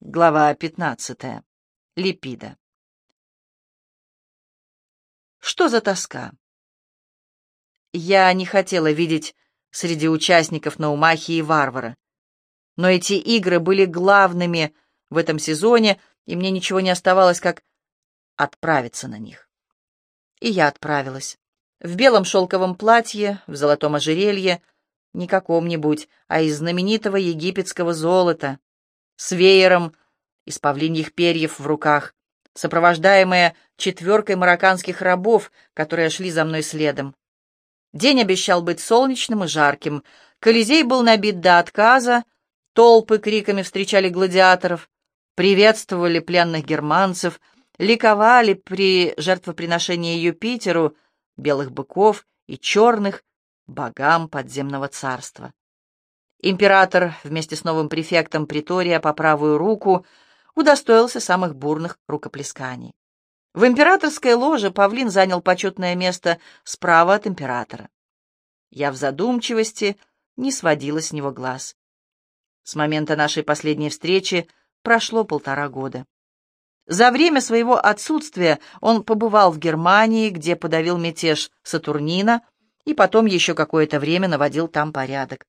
Глава 15. Липида. Что за тоска? Я не хотела видеть среди участников Наумахи и Варвара. Но эти игры были главными в этом сезоне, и мне ничего не оставалось, как отправиться на них. И я отправилась. В белом шелковом платье, в золотом ожерелье, не каком-нибудь, а из знаменитого египетского золота, с веером из павлиньих перьев в руках, сопровождаемая четверкой марокканских рабов, которые шли за мной следом. День обещал быть солнечным и жарким. Колизей был набит до отказа, толпы криками встречали гладиаторов, приветствовали пленных германцев, ликовали при жертвоприношении Юпитеру, белых быков и черных, богам подземного царства. Император вместе с новым префектом Притория по правую руку удостоился самых бурных рукоплесканий. В императорской ложе павлин занял почетное место справа от императора. Я в задумчивости не сводила с него глаз. С момента нашей последней встречи прошло полтора года. За время своего отсутствия он побывал в Германии, где подавил мятеж Сатурнина, и потом еще какое-то время наводил там порядок.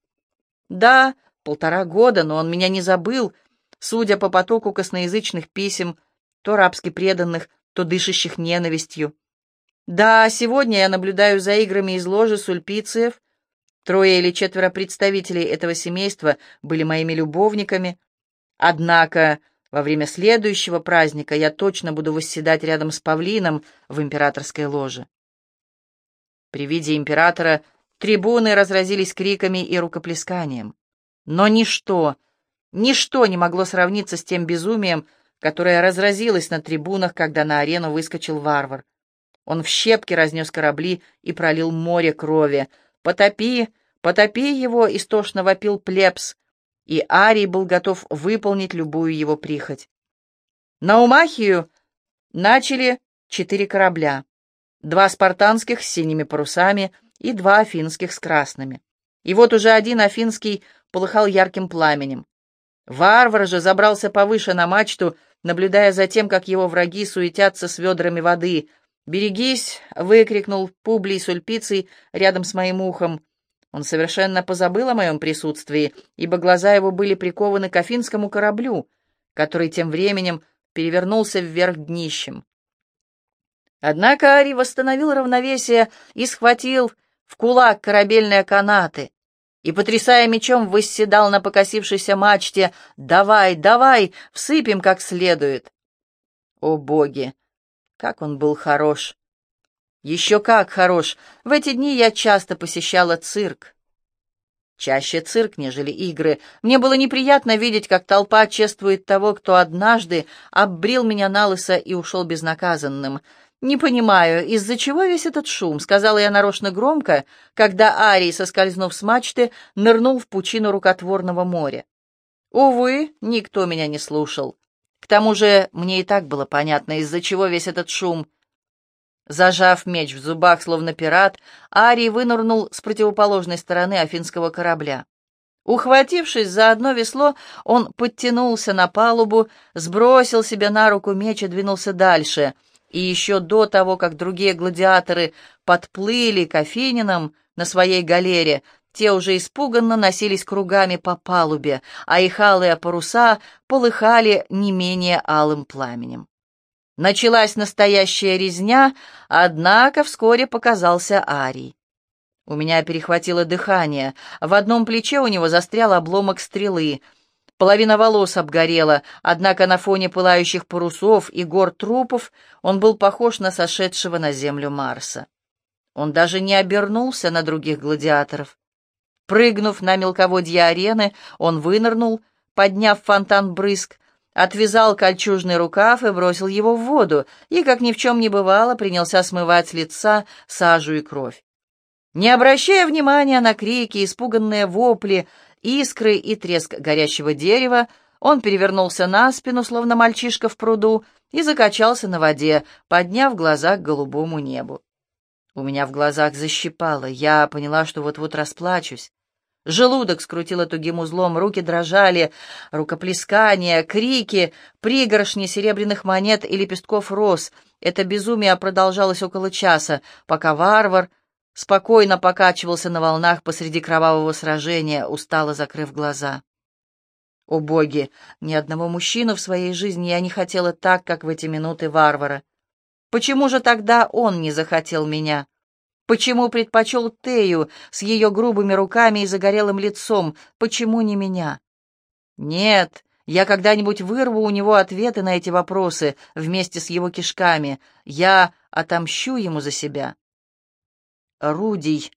Да, полтора года, но он меня не забыл, судя по потоку косноязычных писем, то рабски преданных, то дышащих ненавистью. Да, сегодня я наблюдаю за играми из ложи сульпициев. Трое или четверо представителей этого семейства были моими любовниками. Однако во время следующего праздника я точно буду восседать рядом с павлином в императорской ложе. При виде императора Трибуны разразились криками и рукоплесканием. Но ничто, ничто не могло сравниться с тем безумием, которое разразилось на трибунах, когда на арену выскочил варвар. Он в щепки разнес корабли и пролил море крови. «Потопи! Потопи его!» — истошно вопил плебс, и Арий был готов выполнить любую его прихоть. На Умахию начали четыре корабля. Два спартанских с синими парусами — и два афинских с красными. И вот уже один афинский полыхал ярким пламенем. Варвар же забрался повыше на мачту, наблюдая за тем, как его враги суетятся с ведрами воды. «Берегись!» — выкрикнул Публий Сульпиций рядом с моим ухом. Он совершенно позабыл о моем присутствии, ибо глаза его были прикованы к афинскому кораблю, который тем временем перевернулся вверх днищем. Однако Ари восстановил равновесие и схватил в кулак корабельные канаты и, потрясая мечом, восседал на покосившейся мачте «Давай, давай, всыпем как следует!» О боги! Как он был хорош! Еще как хорош! В эти дни я часто посещала цирк. Чаще цирк, нежели игры. Мне было неприятно видеть, как толпа чествует того, кто однажды оббрил меня на лысо и ушел безнаказанным. «Не понимаю, из-за чего весь этот шум?» — сказала я нарочно громко, когда Арий, соскользнув с мачты, нырнул в пучину рукотворного моря. Увы, никто меня не слушал. К тому же мне и так было понятно, из-за чего весь этот шум. Зажав меч в зубах, словно пират, Арий вынырнул с противоположной стороны афинского корабля. Ухватившись за одно весло, он подтянулся на палубу, сбросил себе на руку меч и двинулся дальше — и еще до того, как другие гладиаторы подплыли к Афининам на своей галере, те уже испуганно носились кругами по палубе, а их алые паруса полыхали не менее алым пламенем. Началась настоящая резня, однако вскоре показался Арий. У меня перехватило дыхание, в одном плече у него застрял обломок стрелы — Половина волос обгорела, однако на фоне пылающих парусов и гор трупов он был похож на сошедшего на землю Марса. Он даже не обернулся на других гладиаторов. Прыгнув на мелководье арены, он вынырнул, подняв фонтан брызг, отвязал кольчужный рукав и бросил его в воду, и, как ни в чем не бывало, принялся смывать с лица сажу и кровь. Не обращая внимания на крики, испуганные вопли искры и треск горящего дерева, он перевернулся на спину, словно мальчишка в пруду, и закачался на воде, подняв глаза к голубому небу. У меня в глазах защипало, я поняла, что вот-вот расплачусь. Желудок скрутило тугим узлом, руки дрожали, рукоплескания, крики, пригоршни серебряных монет и лепестков роз. Это безумие продолжалось около часа, пока варвар спокойно покачивался на волнах посреди кровавого сражения, устало закрыв глаза. О боги, ни одного мужчину в своей жизни я не хотела так, как в эти минуты варвара. Почему же тогда он не захотел меня? Почему предпочел Тею с ее грубыми руками и загорелым лицом? Почему не меня? Нет, я когда-нибудь вырву у него ответы на эти вопросы вместе с его кишками. Я отомщу ему за себя. Рудий.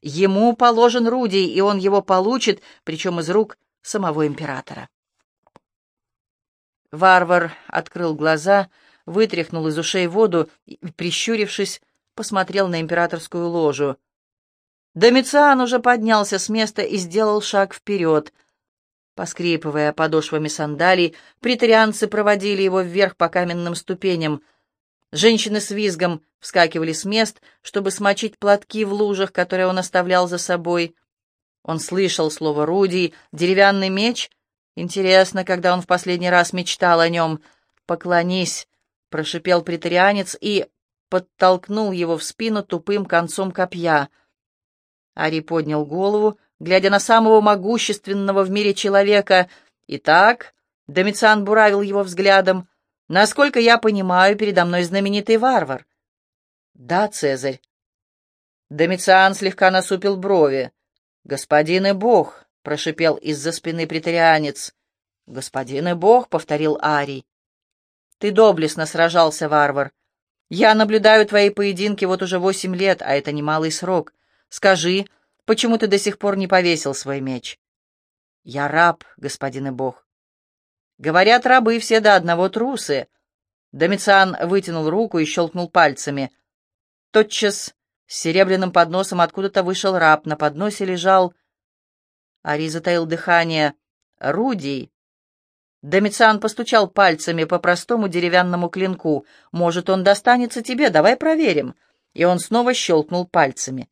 Ему положен Рудий, и он его получит, причем из рук самого императора. Варвар открыл глаза, вытряхнул из ушей воду и, прищурившись, посмотрел на императорскую ложу. Домициан уже поднялся с места и сделал шаг вперед. Поскрипывая подошвами сандалий, притарианцы проводили его вверх по каменным ступеням. Женщины с визгом вскакивали с мест, чтобы смочить платки в лужах, которые он оставлял за собой. Он слышал слово «Рудий», «деревянный меч». Интересно, когда он в последний раз мечтал о нем. «Поклонись», — прошипел притарианец и подтолкнул его в спину тупым концом копья. Ари поднял голову, глядя на самого могущественного в мире человека. «Итак», — Домициан буравил его взглядом, — «насколько я понимаю, передо мной знаменитый варвар». «Да, Цезарь». Домициан слегка насупил брови. «Господин и бог», — прошипел из-за спины претарианец. «Господин и бог», — повторил Арий. «Ты доблестно сражался, варвар. Я наблюдаю твои поединки вот уже восемь лет, а это немалый срок. Скажи, почему ты до сих пор не повесил свой меч? Я раб, господин и бог. Говорят, рабы все до одного трусы. Домициан вытянул руку и щелкнул пальцами. Тотчас с серебряным подносом откуда-то вышел раб, на подносе лежал... Ари затаил дыхание. Рудий, Домициан постучал пальцами по простому деревянному клинку. «Может, он достанется тебе? Давай проверим». И он снова щелкнул пальцами.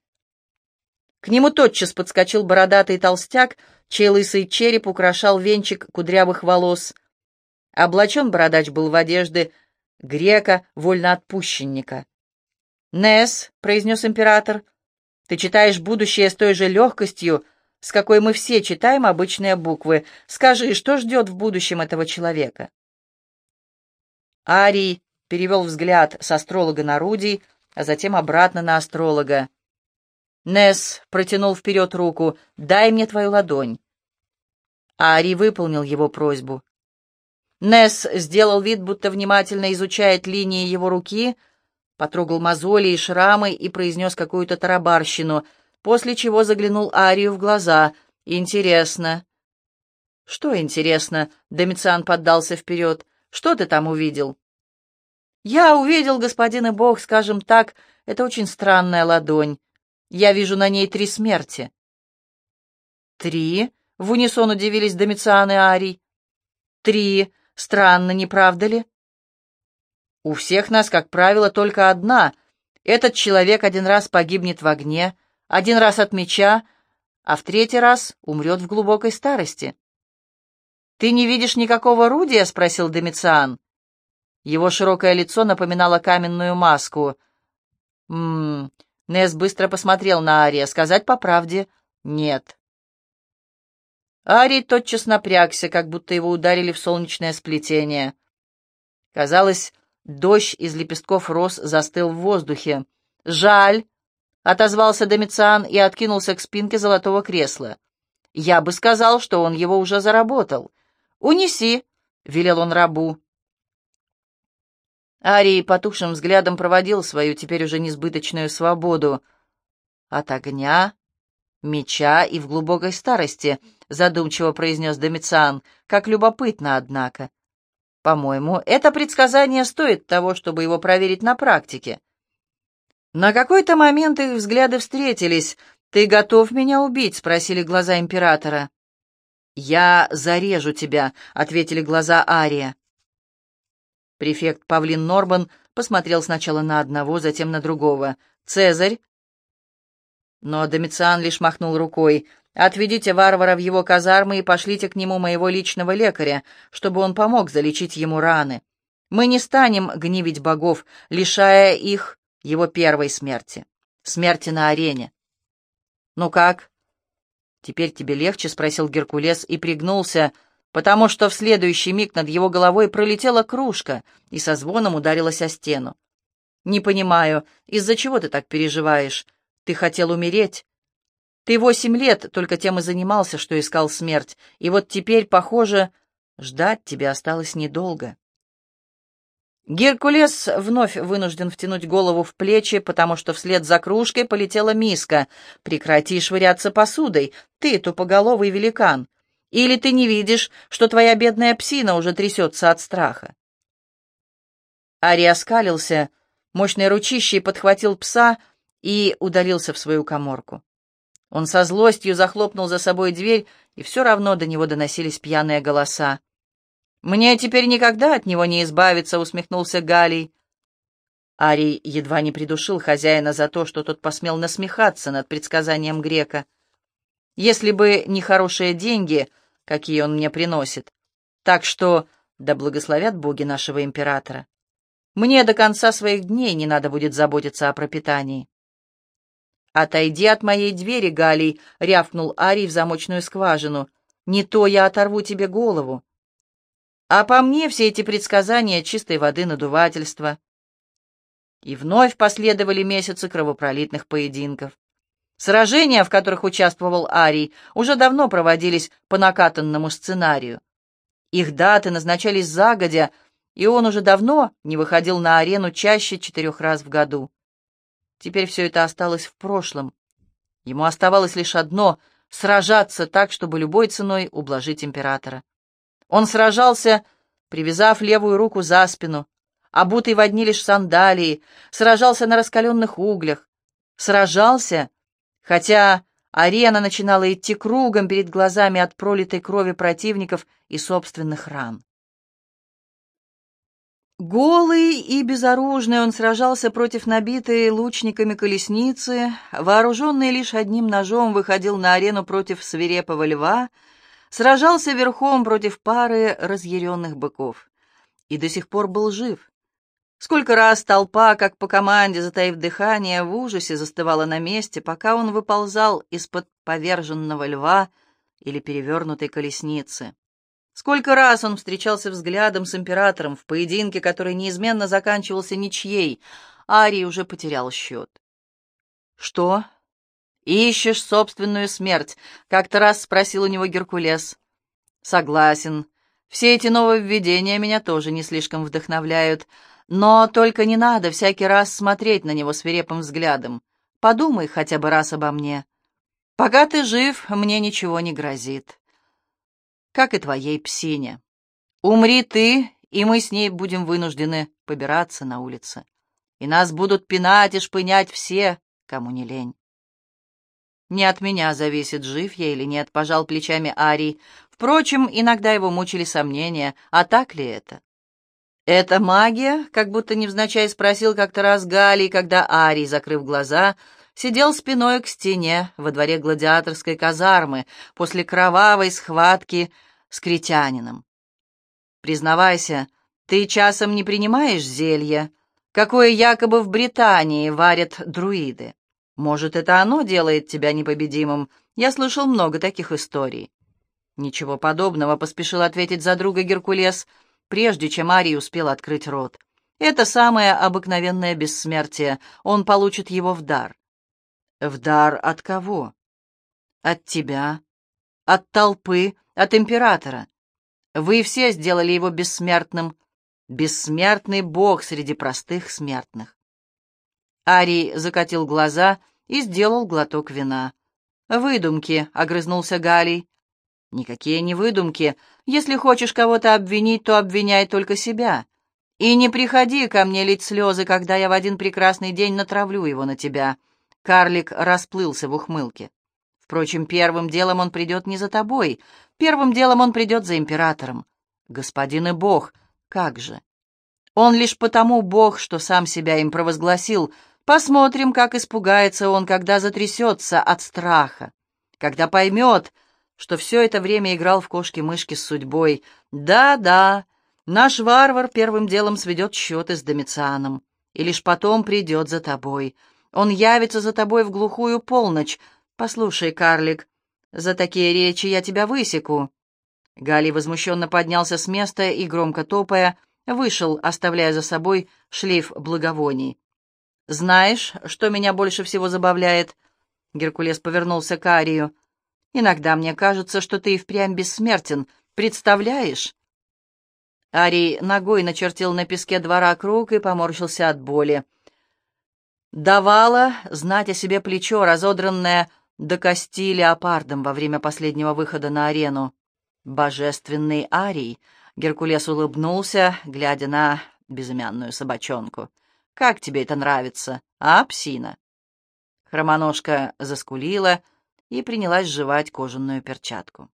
К нему тотчас подскочил бородатый толстяк, чей лысый череп украшал венчик кудрявых волос. Облачен бородач был в одежды грека, вольноотпущенника. «Несс», — произнес император, — «ты читаешь будущее с той же легкостью, — с какой мы все читаем обычные буквы. Скажи, что ждет в будущем этого человека?» Арий перевел взгляд с астролога на Руди, а затем обратно на астролога. Несс протянул вперед руку. «Дай мне твою ладонь». Арий выполнил его просьбу. Несс сделал вид, будто внимательно изучает линии его руки, потрогал мозоли и шрамы и произнес какую-то тарабарщину — после чего заглянул Арию в глаза. «Интересно». «Что интересно?» — Домициан поддался вперед. «Что ты там увидел?» «Я увидел, господин и бог, скажем так, это очень странная ладонь. Я вижу на ней три смерти». «Три?» — в унисон удивились Домициан и Арий. «Три. Странно, не правда ли?» «У всех нас, как правило, только одна. Этот человек один раз погибнет в огне, один раз от меча, а в третий раз умрет в глубокой старости. «Ты не видишь никакого орудия?» — спросил Домициан. Его широкое лицо напоминало каменную маску. «Ммм...» — Нес быстро посмотрел на Ария. «Сказать по правде — нет». Арий тотчас напрягся, как будто его ударили в солнечное сплетение. Казалось, дождь из лепестков роз застыл в воздухе. «Жаль!» отозвался Домициан и откинулся к спинке золотого кресла. «Я бы сказал, что он его уже заработал. Унеси», — велел он рабу. Арий потухшим взглядом проводил свою теперь уже несбыточную свободу. «От огня, меча и в глубокой старости», — задумчиво произнес Домициан, — «как любопытно, однако. По-моему, это предсказание стоит того, чтобы его проверить на практике. На какой-то момент их взгляды встретились. «Ты готов меня убить?» — спросили глаза императора. «Я зарежу тебя», — ответили глаза Ария. Префект Павлин Норбан посмотрел сначала на одного, затем на другого. «Цезарь?» Но Домициан лишь махнул рукой. Отведите варвара в его казармы и пошлите к нему моего личного лекаря, чтобы он помог залечить ему раны. Мы не станем гневить богов, лишая их его первой смерти, смерти на арене. «Ну как?» «Теперь тебе легче?» — спросил Геркулес и пригнулся, потому что в следующий миг над его головой пролетела кружка и со звоном ударилась о стену. «Не понимаю, из-за чего ты так переживаешь? Ты хотел умереть?» Ты восемь лет только тем и занимался, что искал смерть, и вот теперь, похоже, ждать тебе осталось недолго. Геркулес вновь вынужден втянуть голову в плечи, потому что вслед за кружкой полетела миска. «Прекрати швыряться посудой, ты тупоголовый великан. Или ты не видишь, что твоя бедная псина уже трясется от страха?» Ари оскалился, мощной ручищей подхватил пса и удалился в свою коморку. Он со злостью захлопнул за собой дверь, и все равно до него доносились пьяные голоса. «Мне теперь никогда от него не избавиться», — усмехнулся Галий. Арий едва не придушил хозяина за то, что тот посмел насмехаться над предсказанием грека. «Если бы не хорошие деньги, какие он мне приносит. Так что да благословят боги нашего императора. Мне до конца своих дней не надо будет заботиться о пропитании». «Отойди от моей двери, Галий!» — рявкнул Арий в замочную скважину. «Не то я оторву тебе голову!» А по мне все эти предсказания чистой воды надувательства. И вновь последовали месяцы кровопролитных поединков. Сражения, в которых участвовал Арий, уже давно проводились по накатанному сценарию. Их даты назначались загодя, и он уже давно не выходил на арену чаще четырех раз в году. Теперь все это осталось в прошлом. Ему оставалось лишь одно — сражаться так, чтобы любой ценой ублажить императора. Он сражался, привязав левую руку за спину, обутый в одни лишь сандалии, сражался на раскаленных углях, сражался, хотя арена начинала идти кругом перед глазами от пролитой крови противников и собственных ран. Голый и безоружный он сражался против набитой лучниками колесницы, вооруженный лишь одним ножом выходил на арену против свирепого льва, сражался верхом против пары разъяренных быков. И до сих пор был жив. Сколько раз толпа, как по команде, затаив дыхание, в ужасе застывала на месте, пока он выползал из-под поверженного льва или перевернутой колесницы. Сколько раз он встречался взглядом с императором в поединке, который неизменно заканчивался ничьей, Арий уже потерял счет. «Что? Ищешь собственную смерть?» — как-то раз спросил у него Геркулес. «Согласен. Все эти нововведения меня тоже не слишком вдохновляют. Но только не надо всякий раз смотреть на него свирепым взглядом. Подумай хотя бы раз обо мне. Пока ты жив, мне ничего не грозит как и твоей псине. Умри ты, и мы с ней будем вынуждены побираться на улице. И нас будут пинать и шпынять все, кому не лень. Не от меня зависит, жив я или нет, пожал плечами Арий. Впрочем, иногда его мучили сомнения, а так ли это? «Это магия?» — как будто невзначай спросил как-то раз Галий, когда Арий, закрыв глаза, сидел спиной к стене во дворе гладиаторской казармы после кровавой схватки с критянином. Признавайся, ты часом не принимаешь зелья, какое якобы в Британии варят друиды. Может, это оно делает тебя непобедимым? Я слышал много таких историй. Ничего подобного, поспешил ответить за друга Геркулес, прежде чем Арий успел открыть рот. Это самое обыкновенное бессмертие. Он получит его в дар. В дар от кого? От тебя, от толпы, от императора. Вы все сделали его бессмертным. Бессмертный бог среди простых смертных. Арий закатил глаза и сделал глоток вина. «Выдумки», — огрызнулся Галий. «Никакие не выдумки. Если хочешь кого-то обвинить, то обвиняй только себя. И не приходи ко мне лить слезы, когда я в один прекрасный день натравлю его на тебя». Карлик расплылся в ухмылке. Впрочем, первым делом он придет не за тобой, первым делом он придет за императором. Господин и бог, как же? Он лишь потому бог, что сам себя им провозгласил. Посмотрим, как испугается он, когда затрясется от страха. когда поймет, что все это время играл в кошки-мышки с судьбой. Да-да, наш варвар первым делом сведет счеты с Домицианом, и лишь потом придет за тобой. Он явится за тобой в глухую полночь. Послушай, карлик, за такие речи я тебя высеку. Галий возмущенно поднялся с места и, громко топая, вышел, оставляя за собой шлейф благовоний. «Знаешь, что меня больше всего забавляет?» Геркулес повернулся к Арию. «Иногда мне кажется, что ты и впрямь бессмертен. Представляешь?» Арий ногой начертил на песке двора круг и поморщился от боли. Давала знать о себе плечо, разодранное до кости леопардом во время последнего выхода на арену. «Божественный Арий!» — Геркулес улыбнулся, глядя на безымянную собачонку. «Как тебе это нравится, а, псина?» Хромоножка заскулила и принялась жевать кожаную перчатку.